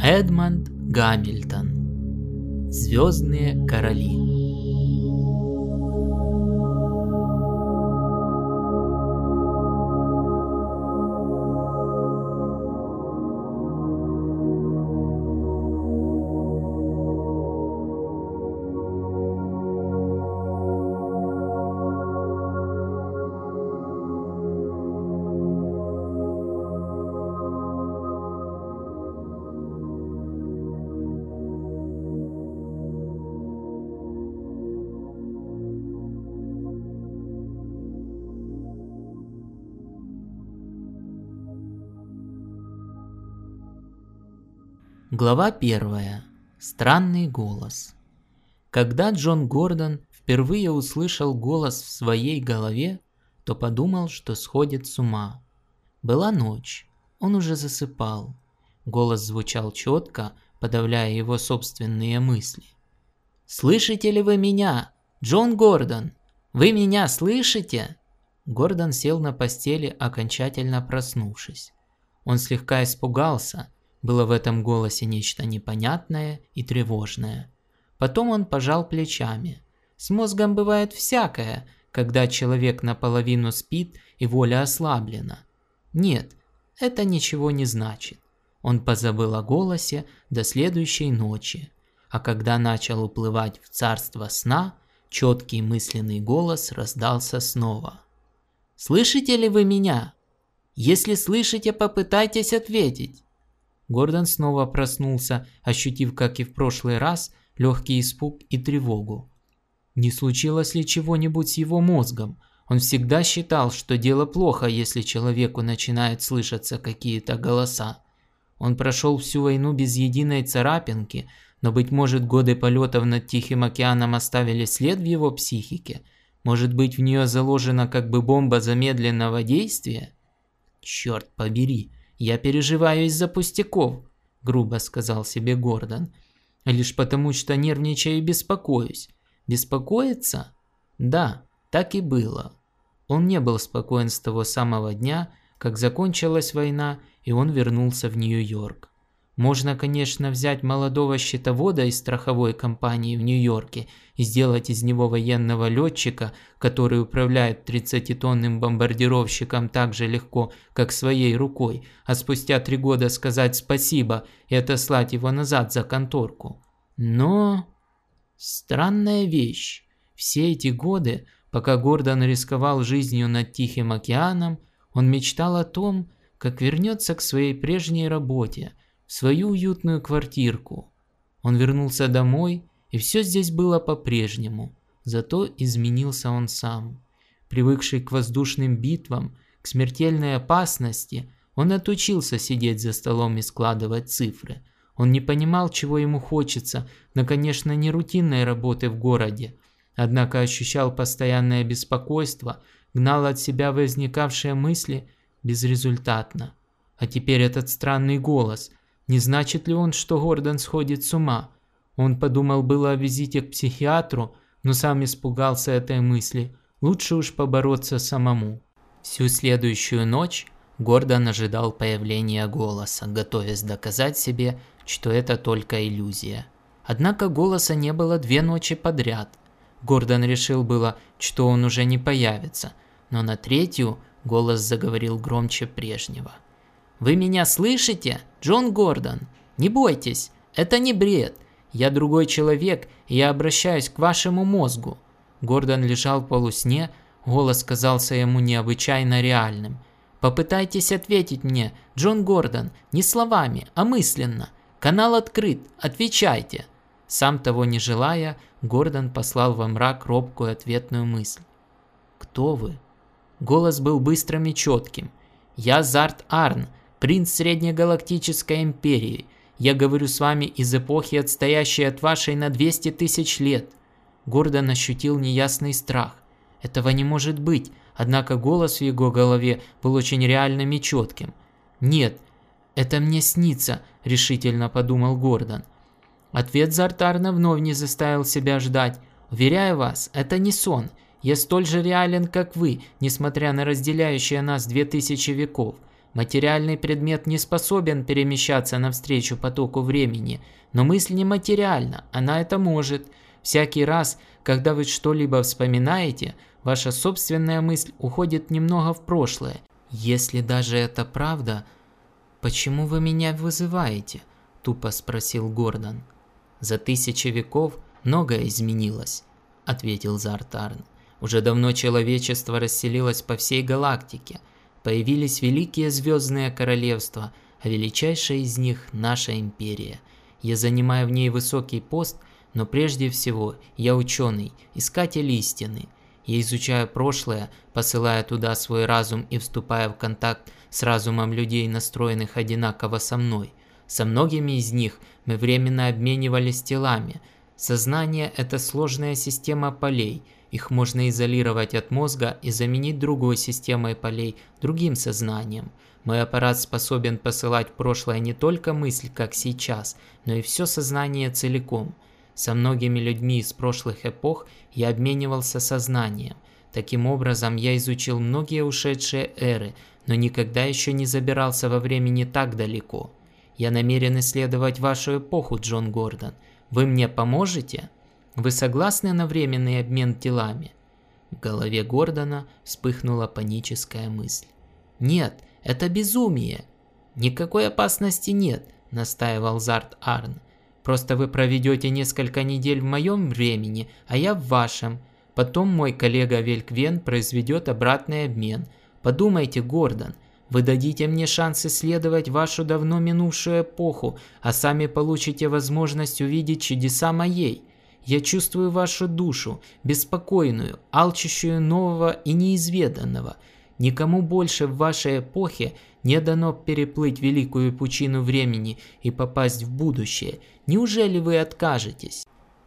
Эдмонд Гамильтон. Звездные короли Глава 1. Странный голос. Когда Джон Гордон впервые услышал голос в своей голове, то подумал, что сходит с ума. Была ночь, он уже засыпал. Голос звучал четко, подавляя его собственные мысли. «Слышите ли вы меня, Джон Гордон? Вы меня слышите?» Гордон сел на постели, окончательно проснувшись. Он слегка испугался – было в этом голосе нечто непонятное и тревожное. Потом он пожал плечами. С мозгом бывает всякое, когда человек наполовину спит и воля ослаблена. Нет, это ничего не значит. Он позабыл о голосе до следующей ночи. А когда начал уплывать в царство сна, четкий мысленный голос раздался снова. «Слышите ли вы меня? Если слышите, попытайтесь ответить. Гордон снова проснулся, ощутив, как и в прошлый раз, легкий испуг и тревогу. Не случилось ли чего-нибудь с его мозгом? Он всегда считал, что дело плохо, если человеку начинают слышаться какие-то голоса. Он прошел всю войну без единой царапинки, но, быть может, годы полетов над Тихим океаном оставили след в его психике? Может быть, в нее заложена как бы бомба замедленного действия? Черт побери, «Я переживаю из-за пустяков», – грубо сказал себе Гордон. «Лишь потому, что нервничаю и беспокоюсь. Беспокоиться? Да, так и было. Он не был спокоен с того самого дня, как закончилась война, и он вернулся в Нью-Йорк. Можно, конечно, взять молодого счетовода из страховой компании в Нью-Йорке и сделать из него военного летчика, который управляет 30-тонным бомбардировщиком так же легко, как своей рукой, а спустя три года сказать спасибо и отослать его назад за конторку. Но... Странная вещь. Все эти годы, пока Гордон рисковал жизнью над Тихим океаном, он мечтал о том, как вернется к своей прежней работе – свою уютную квартирку. Он вернулся домой, и все здесь было по-прежнему, зато изменился он сам. Привыкший к воздушным битвам, к смертельной опасности, он отучился сидеть за столом и складывать цифры. Он не понимал, чего ему хочется, но, конечно, не рутинной работы в городе. Однако ощущал постоянное беспокойство, гнал от себя возникавшие мысли безрезультатно. А теперь этот странный голос, не значит ли он, что Гордон сходит с ума? Он подумал было о визите к психиатру, но сам испугался этой мысли. Лучше уж побороться самому. Всю следующую ночь Гордон ожидал появления голоса, готовясь доказать себе, что это только иллюзия. Однако голоса не было две ночи подряд. Гордон решил было, что он уже не появится, но на третью голос заговорил громче прежнего – вы меня слышите, Джон Гордон? Не бойтесь, это не бред. Я другой человек, и я обращаюсь к вашему мозгу. Гордон лежал в полусне, голос казался ему необычайно реальным. Попытайтесь ответить мне, Джон Гордон, не словами, а мысленно. Канал открыт, отвечайте. Сам того не желая, Гордон послал во мрак робкую ответную мысль. «Кто вы?» Голос был быстрым и четким. «Я Зарт Арн, принц Среднегалактической империи. Я говорю с вами из эпохи, отстоящей от вашей на 200 тысяч лет. Гордон ощутил неясный страх. Этого не может быть, однако голос в его голове был очень реальным и четким. «Нет, это мне снится», – решительно подумал Гордон. Ответ Зартарна вновь не заставил себя ждать. «Уверяю вас, это не сон. Я столь же реален, как вы, несмотря на разделяющие нас две тысячи веков. Материальный предмет не способен перемещаться навстречу потоку времени, но мысль нематериальна, она это может. Всякий раз, когда вы что-либо вспоминаете, ваша собственная мысль уходит немного в прошлое. Если даже это правда, почему вы меня вызываете? Тупо спросил Гордон. За тысячи веков многое изменилось, ответил Зартарн. Уже давно человечество расселилось по всей галактике. Появились великие звездные королевства, а величайшая из них – наша империя. Я занимаю в ней высокий пост, но прежде всего я ученый, искатель истины. Я изучаю прошлое, посылая туда свой разум и вступая в контакт с разумом людей, настроенных одинаково со мной. Со многими из них мы временно обменивались телами. Сознание – это сложная система полей – их можно изолировать от мозга и заменить другой системой полей, другим сознанием. Мой аппарат способен посылать в прошлое не только мысль, как сейчас, но и все сознание целиком. Со многими людьми из прошлых эпох я обменивался сознанием. Таким образом, я изучил многие ушедшие эры, но никогда еще не забирался во времени так далеко. Я намерен исследовать вашу эпоху, Джон Гордон. Вы мне поможете? Вы согласны на временный обмен телами? В голове Гордона вспыхнула паническая мысль. Нет, это безумие. Никакой опасности нет, настаивал Зарт Арн. Просто вы проведете несколько недель в моем времени, а я в вашем. Потом мой коллега Вельквен произведет обратный обмен. Подумайте, Гордон, вы дадите мне шанс исследовать вашу давно минувшую эпоху, а сами получите возможность увидеть чудеса моей. Я чувствую вашу душу, беспокойную, алчущую нового и неизведанного. Никому больше в вашей эпохе не дано переплыть великую пучину времени и попасть в будущее. Неужели вы откажетесь?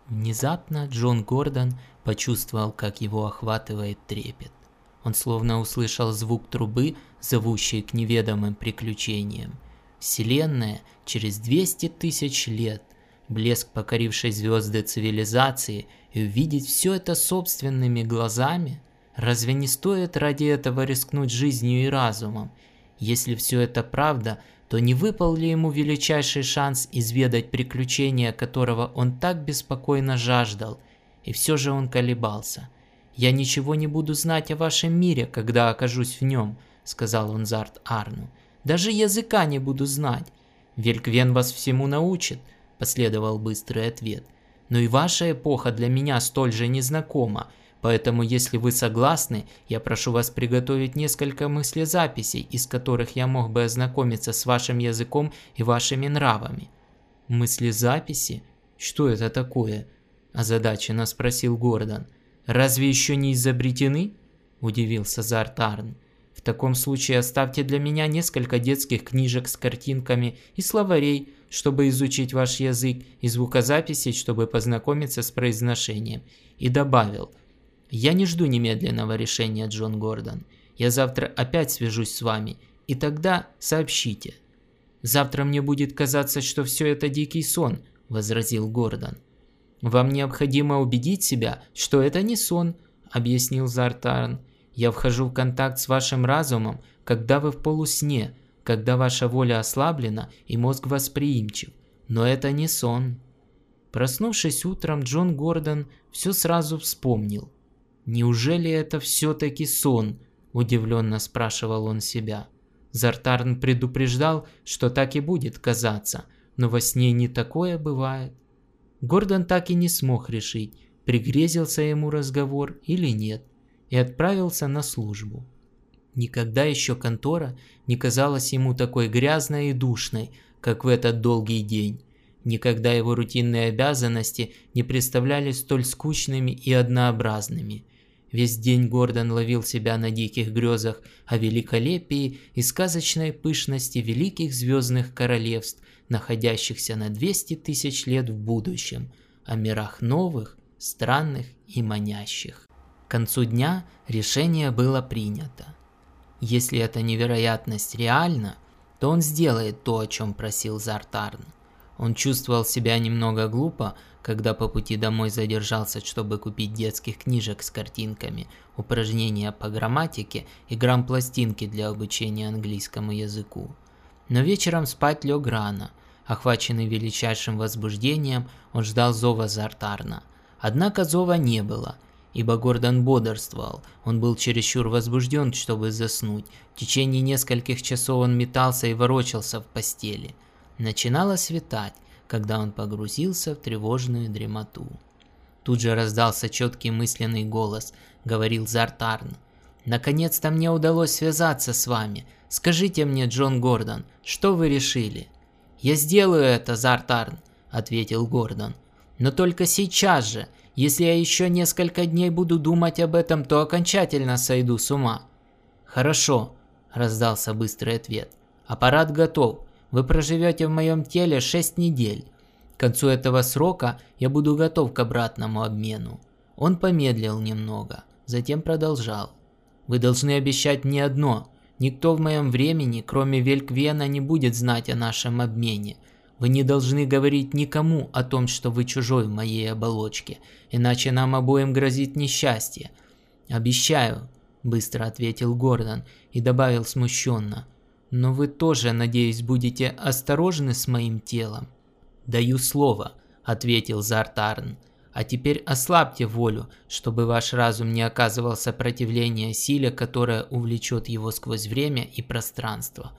Внезапно Джон Гордон почувствовал, как его охватывает трепет. Он словно услышал звук трубы, зовущей к неведомым приключениям. Вселенная через 200 тысяч лет блеск покорившей звезды цивилизации и увидеть все это собственными глазами? Разве не стоит ради этого рискнуть жизнью и разумом? Если все это правда, то не выпал ли ему величайший шанс изведать приключения, которого он так беспокойно жаждал? И все же он колебался. «Я ничего не буду знать о вашем мире, когда окажусь в нем», — сказал он Зарт Арну. «Даже языка не буду знать. Вельквен вас всему научит, последовал быстрый ответ. Но и ваша эпоха для меня столь же незнакома, поэтому если вы согласны, я прошу вас приготовить несколько мыслезаписей, из которых я мог бы ознакомиться с вашим языком и вашими нравами. Мыслезаписи? Что это такое? озадаченно спросил Гордон. Разве еще не изобретены? удивился Зартарн. В таком случае оставьте для меня несколько детских книжек с картинками и словарей, чтобы изучить ваш язык, и звукозаписей, чтобы познакомиться с произношением. И добавил, я не жду немедленного решения, Джон Гордон. Я завтра опять свяжусь с вами, и тогда сообщите. Завтра мне будет казаться, что все это дикий сон, возразил Гордон. Вам необходимо убедить себя, что это не сон, объяснил Зартарн. Я вхожу в контакт с вашим разумом, когда вы в полусне, когда ваша воля ослаблена и мозг восприимчив. Но это не сон. Проснувшись утром, Джон Гордон все сразу вспомнил. «Неужели это все-таки сон?» – удивленно спрашивал он себя. Зартарн предупреждал, что так и будет казаться, но во сне не такое бывает. Гордон так и не смог решить, пригрезился ему разговор или нет и отправился на службу. Никогда еще контора не казалась ему такой грязной и душной, как в этот долгий день. Никогда его рутинные обязанности не представлялись столь скучными и однообразными. Весь день Гордон ловил себя на диких грезах о великолепии и сказочной пышности великих звездных королевств, находящихся на 200 тысяч лет в будущем, о мирах новых, странных и манящих. К концу дня решение было принято. Если эта невероятность реальна, то он сделает то, о чем просил Зартарн. Он чувствовал себя немного глупо, когда по пути домой задержался, чтобы купить детских книжек с картинками, упражнения по грамматике и грамм-пластинки для обучения английскому языку. Но вечером спать лег рано. Охваченный величайшим возбуждением, он ждал зова Зартарна. Однако зова не было, ибо Гордон бодрствовал. Он был чересчур возбужден, чтобы заснуть. В течение нескольких часов он метался и ворочался в постели. Начинало светать, когда он погрузился в тревожную дремоту. Тут же раздался четкий мысленный голос, говорил Зартарн. «Наконец-то мне удалось связаться с вами. Скажите мне, Джон Гордон, что вы решили?» «Я сделаю это, Зартарн», — ответил Гордон. «Но только сейчас же. Если я еще несколько дней буду думать об этом, то окончательно сойду с ума». «Хорошо», — раздался быстрый ответ. «Аппарат готов. Вы проживете в моем теле 6 недель. К концу этого срока я буду готов к обратному обмену. Он помедлил немного, затем продолжал. Вы должны обещать мне одно. Никто в моем времени, кроме Вельквена, не будет знать о нашем обмене. Вы не должны говорить никому о том, что вы чужой в моей оболочке, иначе нам обоим грозит несчастье. Обещаю, быстро ответил Гордон и добавил смущенно. Но вы тоже, надеюсь, будете осторожны с моим телом. Даю слово, ответил Зартарн. А теперь ослабьте волю, чтобы ваш разум не оказывал сопротивления силе, которая увлечет его сквозь время и пространство.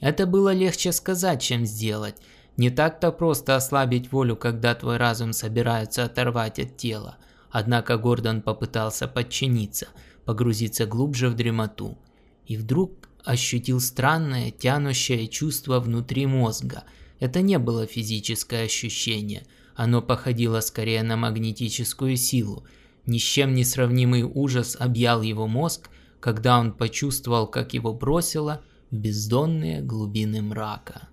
Это было легче сказать, чем сделать. Не так-то просто ослабить волю, когда твой разум собирается оторвать от тела. Однако Гордон попытался подчиниться, погрузиться глубже в дремоту. И вдруг ощутил странное, тянущее чувство внутри мозга. Это не было физическое ощущение, оно походило скорее на магнетическую силу. Ни с чем не сравнимый ужас объял его мозг, когда он почувствовал, как его бросило в бездонные глубины мрака.